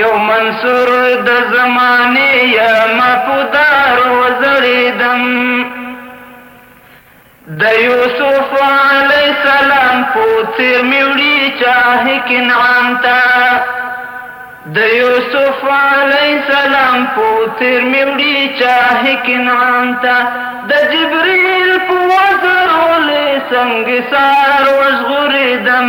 یو منصور د زمانې یمه په دار وځړېدم د یوسف علیه السلام په څېر مې وړي چاه کنعان ته د یوسف علیه السلام په څېر مې وړي چاه کنعان ته د جبریل په وزر ولې سنګسار وژغورېدم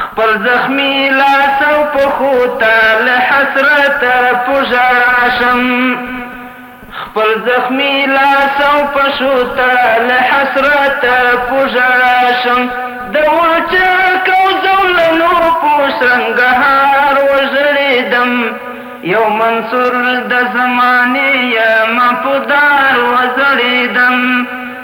خپل زخمي لاس او پښو ته له حسرته په ژړا شم خپل زخمي لاس او پښو ته له حسرته په ژړا شم د وچک او زولنو په شرنګهار وژړېدم یو منصور د زمانې یم په دار وزړېدم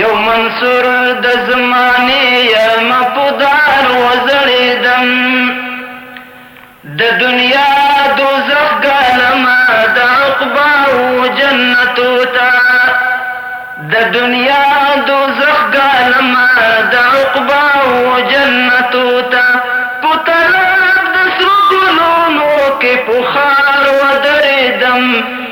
یو منصور د زمانې یم په دار وځړېدم د دنیا دوزخ ګالمه د عقباو جنتو ته د دنیا دوزخ ګالمه د عقباو جنتو ته په طلب د سرو ګلونو کې په ښار ودرېدم